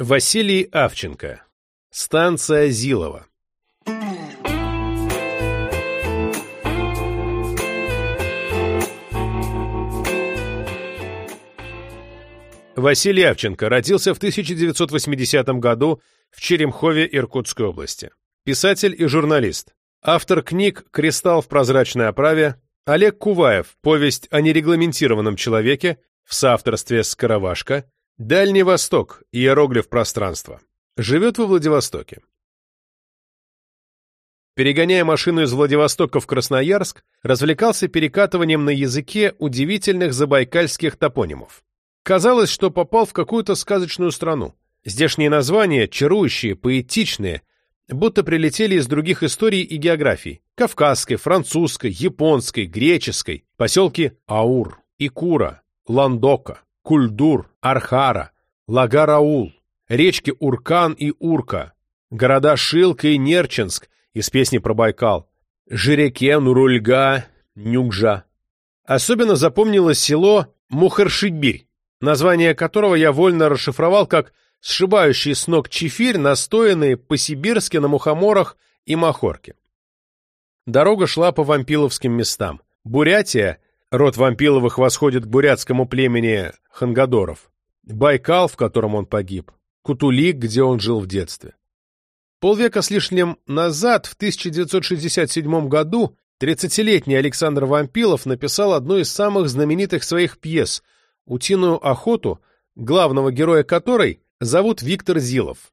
Василий Авченко. Станция Зилова. Василий Авченко родился в 1980 году в Черемхове Иркутской области. Писатель и журналист. Автор книг «Кристалл в прозрачной оправе», Олег Куваев, повесть о нерегламентированном человеке, в соавторстве с Каравашко, Дальний Восток, иероглиф пространства. Живет во Владивостоке. Перегоняя машину из Владивостока в Красноярск, развлекался перекатыванием на языке удивительных забайкальских топонимов. Казалось, что попал в какую-то сказочную страну. Здешние названия, чарующие, поэтичные, будто прилетели из других историй и географий. Кавказской, французской, японской, греческой, поселки Аур, Икура, Ландока, Кульдур, Архара, Лагараул, речки Уркан и Урка, города Шилка и Нерчинск из песни про Байкал, Жирекен, Урульга, Нюкжа. Особенно запомнилось село Мухаршибирь, название которого я вольно расшифровал как «сшибающий с ног чефирь, настоянный по-сибирски на мухоморах и махорке». Дорога шла по вампиловским местам. Бурятия Род Вампиловых восходит к бурятскому племени Хангадоров. Байкал, в котором он погиб. Кутулик, где он жил в детстве. Полвека с лишним назад, в 1967 году, 30-летний Александр Вампилов написал одну из самых знаменитых своих пьес «Утиную охоту», главного героя которой зовут Виктор Зилов.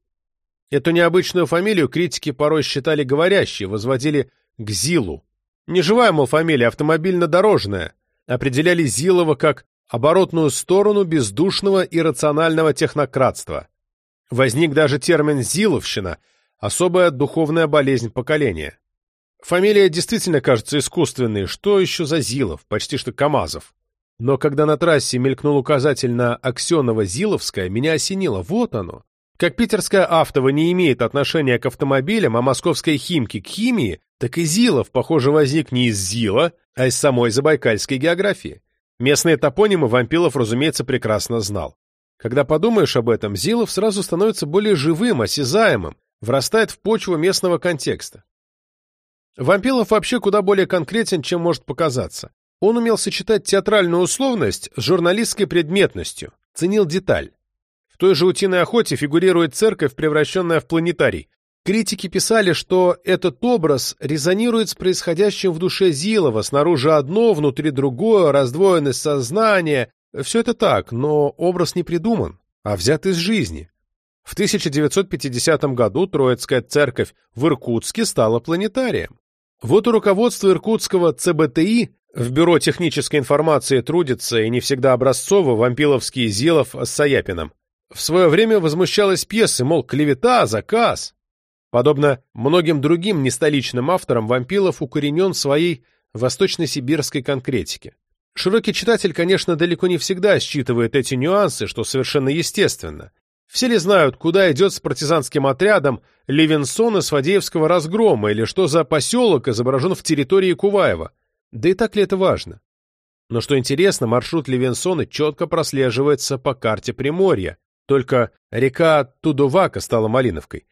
Эту необычную фамилию критики порой считали говорящей, возводили к Зилу. Неживая, мол, фамилия, автомобильно-дорожная – определяли Зилова как оборотную сторону бездушного и рационального технократства. Возник даже термин «зиловщина» — особая духовная болезнь поколения. Фамилия действительно кажется искусственной, что еще за Зилов, почти что Камазов. Но когда на трассе мелькнул указатель на Аксеново-Зиловское, меня осенило, вот оно. Как питерская автово не имеет отношения к автомобилям, а московская химки к химии, так и Зилов, похоже, возник не из Зила, а из самой забайкальской географии. Местные топонимы Вампилов, разумеется, прекрасно знал. Когда подумаешь об этом, Зилов сразу становится более живым, осязаемым, врастает в почву местного контекста. Вампилов вообще куда более конкретен, чем может показаться. Он умел сочетать театральную условность с журналистской предметностью, ценил деталь. В той же «Утиной охоте» фигурирует церковь, превращенная в планетарий. Критики писали, что этот образ резонирует с происходящим в душе Зилова, снаружи одно, внутри другое, раздвоенность сознания. Все это так, но образ не придуман, а взят из жизни. В 1950 году Троицкая церковь в Иркутске стала планетарием. Вот у руководства иркутского ЦБТИ в Бюро технической информации трудится и не всегда образцово вампиловский Зилов с Саяпином. В свое время возмущалась пьесы, мол, клевета, заказ. Подобно многим другим нестоличным авторам, Вампилов укоренен в своей восточно-сибирской конкретике. Широкий читатель, конечно, далеко не всегда считывает эти нюансы, что совершенно естественно. Все ли знают, куда идет с партизанским отрядом Левинсона с Фадеевского разгрома, или что за поселок изображен в территории Куваева? Да и так ли это важно? Но что интересно, маршрут Левинсона четко прослеживается по карте Приморья, только река Тудувака стала Малиновкой.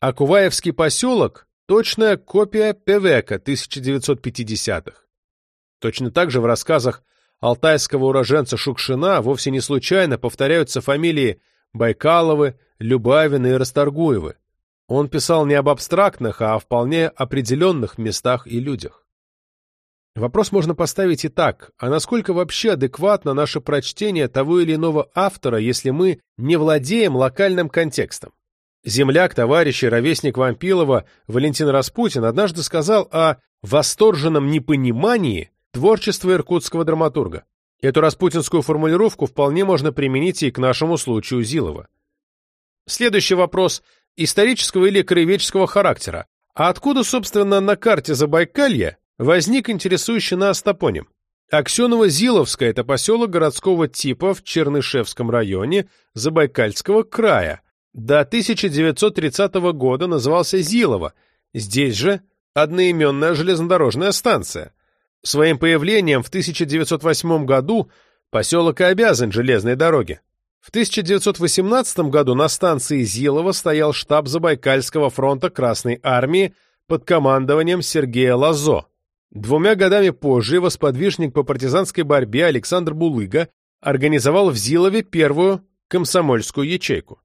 А Куваевский поселок – точная копия Певека 1950-х. Точно так же в рассказах алтайского уроженца Шукшина вовсе не случайно повторяются фамилии Байкаловы, Любавины и Расторгуевы. Он писал не об абстрактных, а о вполне определенных местах и людях. Вопрос можно поставить и так, а насколько вообще адекватно наше прочтение того или иного автора, если мы не владеем локальным контекстом? Земляк, товарищ и ровесник Вампилова Валентин Распутин однажды сказал о восторженном непонимании творчества иркутского драматурга. Эту распутинскую формулировку вполне можно применить и к нашему случаю Зилова. Следующий вопрос исторического или краеведческого характера. А откуда, собственно, на карте Забайкалья возник интересующий нас топоним. Аксеново-Зиловское – это поселок городского типа в Чернышевском районе Забайкальского края. До 1930 года назывался Зилово, здесь же одноименная железнодорожная станция. Своим появлением в 1908 году поселок и обязан железной дороге. В 1918 году на станции Зилово стоял штаб Забайкальского фронта Красной Армии под командованием Сергея Лазо. Двумя годами позже его сподвижник по партизанской борьбе Александр Булыга организовал в Зилове первую комсомольскую ячейку.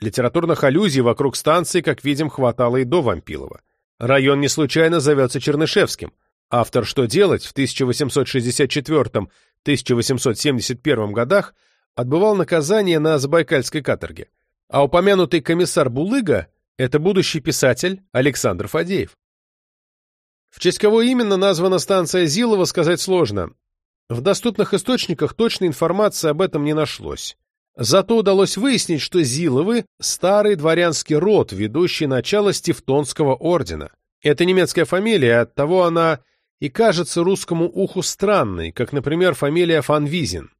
Литературных аллюзий вокруг станции, как видим, хватало и до Вампилова. Район не случайно зовется Чернышевским. Автор «Что делать» в 1864-1871 годах отбывал наказание на Забайкальской каторге. А упомянутый комиссар Булыга – это будущий писатель Александр Фадеев. В честь кого именно названа станция Зилова, сказать сложно. В доступных источниках точной информации об этом не нашлось. Зато удалось выяснить, что Зиловы – старый дворянский род, ведущий начало Стефтонского ордена. Это немецкая фамилия, оттого она и кажется русскому уху странной, как, например, фамилия Фанвизин.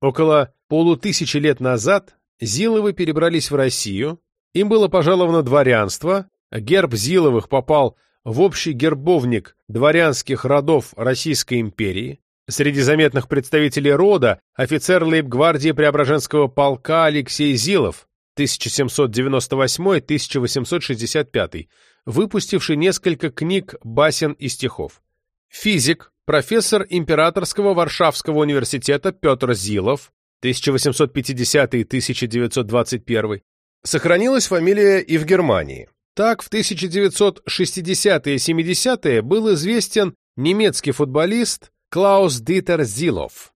Около полутысячи лет назад Зиловы перебрались в Россию, им было пожаловано дворянство, герб Зиловых попал в общий гербовник дворянских родов Российской империи. Среди заметных представителей рода офицер лейб-гвардии Преображенского полка Алексей Зилов 1798-1865, выпустивший несколько книг, басен и стихов. Физик, профессор Императорского Варшавского университета Петр Зилов, 1850-1921, сохранилась фамилия и в Германии. Так, в 1960-е и 70-е был известен немецкий футболист Клаус Дитер Зилов.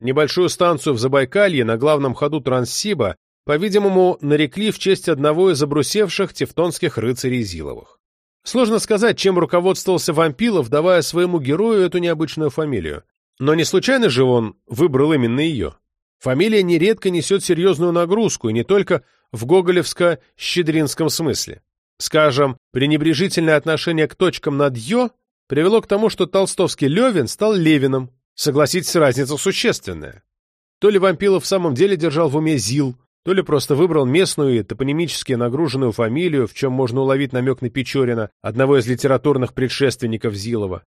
Небольшую станцию в Забайкалье на главном ходу Транссиба, по-видимому, нарекли в честь одного из обрусевших тевтонских рыцарей Зиловых. Сложно сказать, чем руководствовался Вампилов, давая своему герою эту необычную фамилию. Но не случайно же он выбрал именно ее. Фамилия нередко несет серьезную нагрузку, и не только в гоголевско-щедринском смысле. Скажем, пренебрежительное отношение к точкам над «ё» привело к тому, что толстовский Левин стал Левиным. Согласитесь, разница существенная. То ли Вампилов в самом деле держал в уме ЗИЛ, то ли просто выбрал местную и топонимически нагруженную фамилию, в чем можно уловить намек на Печорина, одного из литературных предшественников Зилова.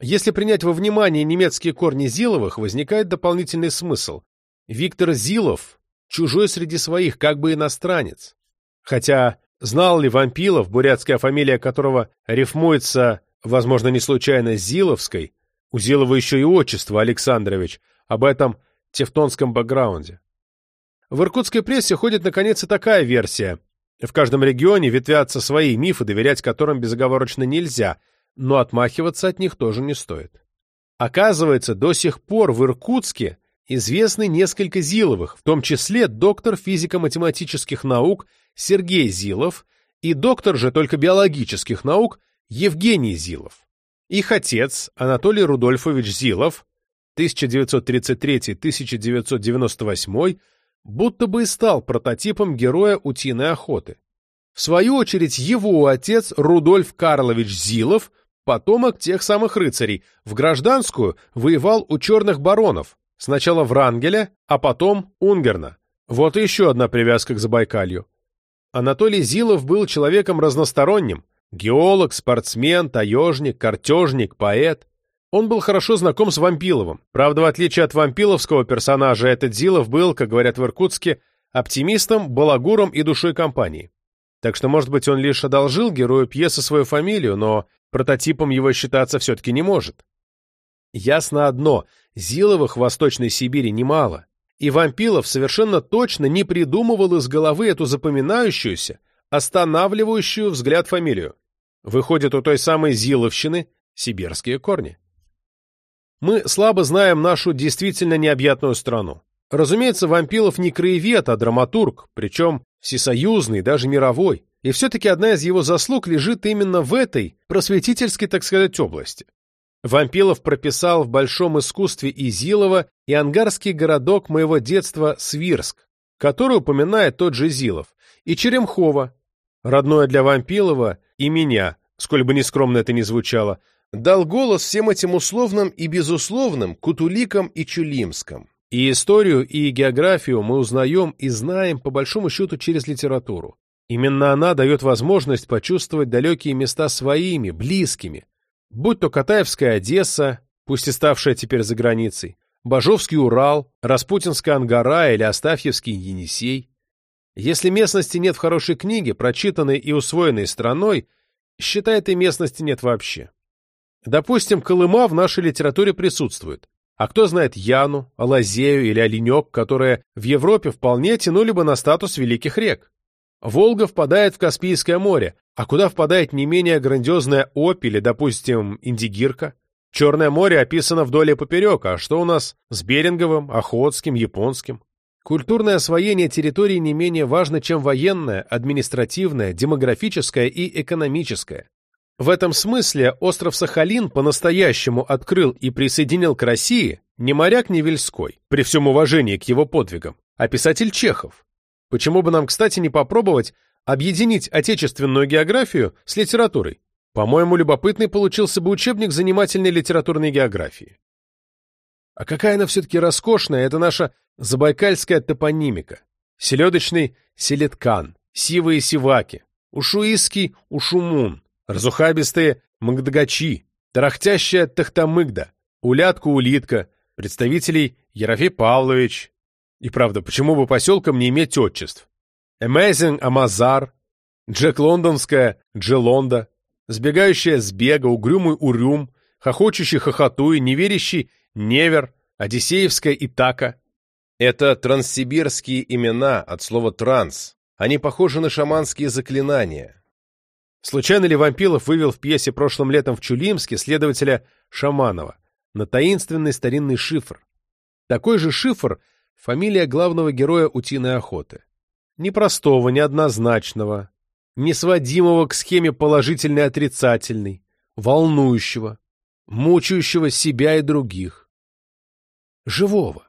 Если принять во внимание немецкие корни Зиловых, возникает дополнительный смысл. Виктор Зилов – чужой среди своих, как бы иностранец. Хотя знал ли Вампилов, бурятская фамилия которого рифмуется, возможно, не случайно, Зиловской, у Зилова еще и отчество Александрович, об этом тевтонском бэкграунде. В иркутской прессе ходит, наконец, и такая версия. В каждом регионе ветвятся свои мифы, доверять которым безоговорочно нельзя, но отмахиваться от них тоже не стоит. Оказывается, до сих пор в Иркутске известны несколько Зиловых, в том числе доктор физико-математических наук Сергей Зилов и доктор же только биологических наук Евгений Зилов. Их отец, Анатолий Рудольфович Зилов, 1933-1998, будто бы и стал прототипом героя утиной охоты. В свою очередь, его отец Рудольф Карлович Зилов, потомок тех самых рыцарей, в гражданскую воевал у черных баронов, сначала Врангеля, а потом Унгерна. Вот и еще одна привязка к Забайкалью. Анатолий Зилов был человеком разносторонним, геолог, спортсмен, таежник, картежник, поэт. Он был хорошо знаком с Вампиловым. Правда, в отличие от вампиловского персонажа, этот Зилов был, как говорят в Иркутске, оптимистом, балагуром и душой компании. Так что, может быть, он лишь одолжил герою пьесы свою фамилию, но прототипом его считаться все-таки не может. Ясно одно, Зиловых в Восточной Сибири немало, и Вампилов совершенно точно не придумывал из головы эту запоминающуюся, останавливающую взгляд фамилию. Выходит, у той самой Зиловщины сибирские корни. Мы слабо знаем нашу действительно необъятную страну. Разумеется, Вампилов не краевед, а драматург, причем всесоюзный, даже мировой. И все-таки одна из его заслуг лежит именно в этой, просветительской, так сказать, области. Вампилов прописал в большом искусстве Изилова и ангарский городок моего детства Свирск, который упоминает тот же Зилов, и Черемхова, родное для Вампилова, и меня, сколь бы нескромно это ни звучало, дал голос всем этим условным и безусловным кутуликам и чулимскам. И историю, и географию мы узнаем и знаем, по большому счету, через литературу. Именно она дает возможность почувствовать далекие места своими, близкими. Будь то Катаевская Одесса, пусть и ставшая теперь за границей, Бажовский Урал, Распутинская Ангара или Астафьевский Енисей. Если местности нет в хорошей книге, прочитанной и усвоенной страной, считай, этой местности нет вообще. Допустим, Колыма в нашей литературе присутствует. А кто знает Яну, Алазею или Оленек, которые в Европе вполне тянули бы на статус великих рек? Волга впадает в Каспийское море, а куда впадает не менее грандиозная Обь или, допустим, Индигирка? Черное море описано вдоль и поперек, а что у нас с Беринговым, Охотским, Японским? Культурное освоение территории не менее важно, чем военное, административное, демографическое и экономическое. В этом смысле остров Сахалин по-настоящему открыл и присоединил к России не моряк Невельской, при всем уважении к его подвигам, а писатель Чехов. Почему бы нам, кстати, не попробовать объединить отечественную географию с литературой? По-моему, любопытный получился бы учебник занимательной литературной географии. А какая она все-таки роскошная, это наша забайкальская топонимика. Селедочный селеткан, сивые сиваки, ушуиский ушумун, разухабистые магдагачи, тарахтящая тахтамыгда, улятка-улитка, представителей Ерофей Павлович. И правда, почему бы поселкам не иметь отчеств? Amazing Амазар, Джек Лондонская Джелонда, сбегающая с бега, угрюмый Урюм, хохочущий Хохотуй, неверящий Невер, Одиссеевская Итака. Это транссибирские имена от слова «транс». Они похожи на шаманские заклинания. Случайно ли Вампилов вывел в пьесе прошлым летом в Чулимске следователя Шаманова на таинственный старинный шифр? Такой же шифр — фамилия главного героя «Утиной охоты». Непростого, неоднозначного, не сводимого к схеме положительный-отрицательный, волнующего, мучающего себя и других. Живого.